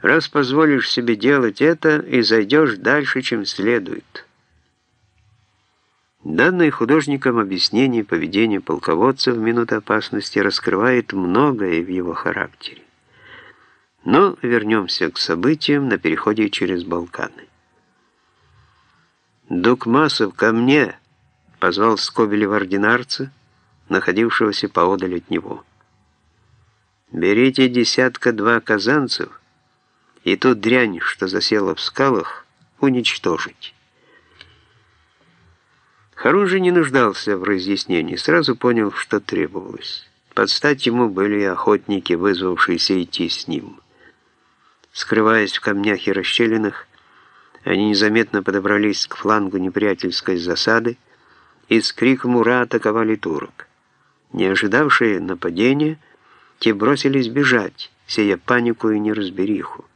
Раз позволишь себе делать это, и зайдешь дальше, чем следует. Данное художником объяснение поведения полководца в минуту опасности раскрывает многое в его характере. Но вернемся к событиям на переходе через Балканы. «Дукмасов, ко мне!» — позвал Скобелев ординарца, находившегося поодаль от него. «Берите десятка-два казанцев и ту дрянь, что засела в скалах, уничтожить». Харунжи не нуждался в разъяснении, сразу понял, что требовалось. Под стать ему были охотники, вызвавшиеся идти с ним. Скрываясь в камнях и расщелинах, они незаметно подобрались к флангу неприятельской засады и с криком «Ура!» атаковали турок. Не ожидавшие нападения, те бросились бежать, сея панику и неразбериху.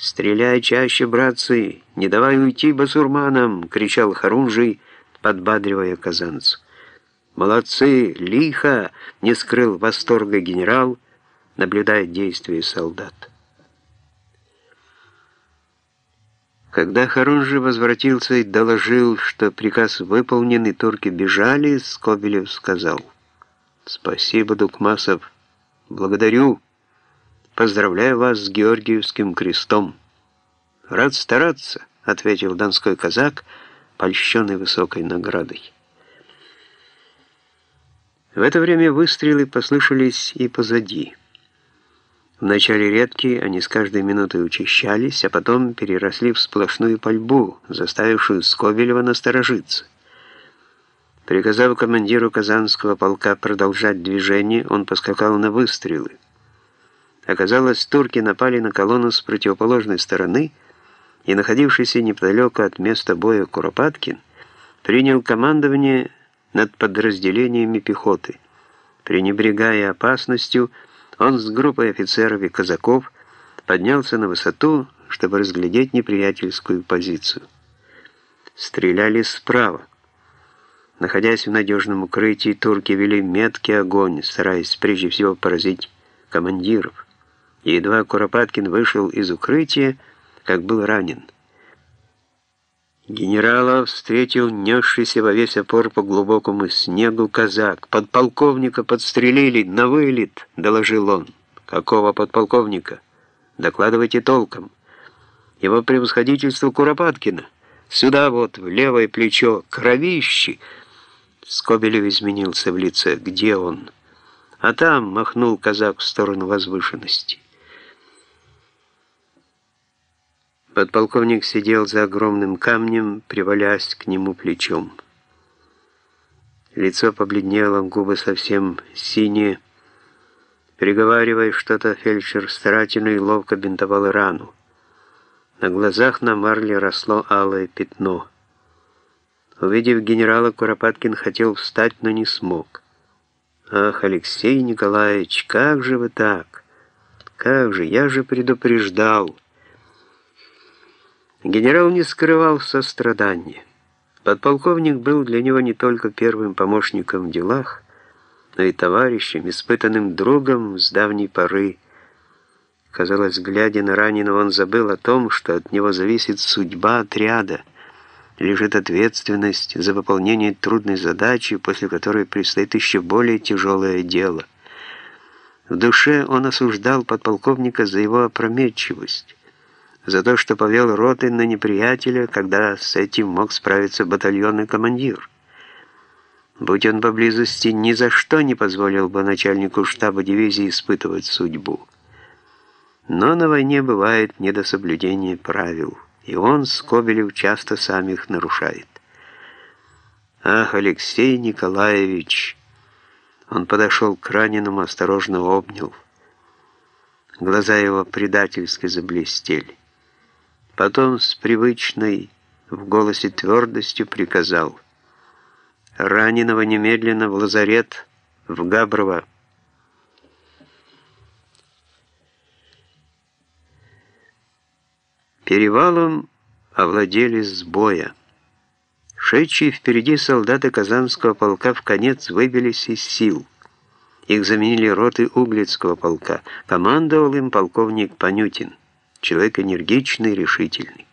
«Стреляй чаще, братцы! Не давай уйти басурманам!» — кричал Харунжий, подбадривая казанцу. «Молодцы! Лихо!» — не скрыл восторга генерал, наблюдая действия солдат. Когда Харунжи возвратился и доложил, что приказ выполнен и турки бежали, Скобелев сказал, «Спасибо, Дукмасов, благодарю, поздравляю вас с Георгиевским крестом». «Рад стараться», — ответил донской казак, польщенный высокой наградой. В это время выстрелы послышались и позади. Вначале редкие, они с каждой минутой учащались, а потом переросли в сплошную пальбу, заставившую Скобелева насторожиться. Приказав командиру Казанского полка продолжать движение, он поскакал на выстрелы. Оказалось, турки напали на колонну с противоположной стороны, и находившийся неподалеку от места боя Куропаткин принял командование над подразделениями пехоты, пренебрегая опасностью, он с группой офицеров и казаков поднялся на высоту, чтобы разглядеть неприятельскую позицию. Стреляли справа. Находясь в надежном укрытии, турки вели меткий огонь, стараясь прежде всего поразить командиров. Едва Куропаткин вышел из укрытия, как был ранен. Генерала встретил несшийся во весь опор по глубокому снегу казак. «Подполковника подстрелили, на вылет!» — доложил он. «Какого подполковника?» «Докладывайте толком». «Его превосходительство Куропаткина. Сюда вот, в левое плечо, кровищи!» Скобелев изменился в лице. «Где он?» «А там!» — махнул казак в сторону возвышенности. Подполковник сидел за огромным камнем, привалясь к нему плечом. Лицо побледнело, губы совсем синие. Приговаривая что-то, фельдшер старательно и ловко бинтовал рану. На глазах на марле росло алое пятно. Увидев генерала, Куропаткин хотел встать, но не смог. «Ах, Алексей Николаевич, как же вы так? Как же, я же предупреждал!» Генерал не скрывал сострадания. Подполковник был для него не только первым помощником в делах, но и товарищем, испытанным другом с давней поры. Казалось, глядя на раненого, он забыл о том, что от него зависит судьба отряда, лежит ответственность за выполнение трудной задачи, после которой предстоит еще более тяжелое дело. В душе он осуждал подполковника за его опрометчивость за то, что повел роты на неприятеля, когда с этим мог справиться батальонный командир. Будь он поблизости, ни за что не позволил бы начальнику штаба дивизии испытывать судьбу. Но на войне бывает недособлюдение правил, и он, Скобелев, часто сам их нарушает. «Ах, Алексей Николаевич!» Он подошел к раненому, осторожно обнял. Глаза его предательски заблестели. Потом с привычной в голосе твердостью приказал «Раненого немедленно в лазарет, в Габрово». Перевалом овладели с боя. Шедшие впереди солдаты Казанского полка в конец выбились из сил. Их заменили роты Углицкого полка. Командовал им полковник Панютин. Человек энергичный, решительный.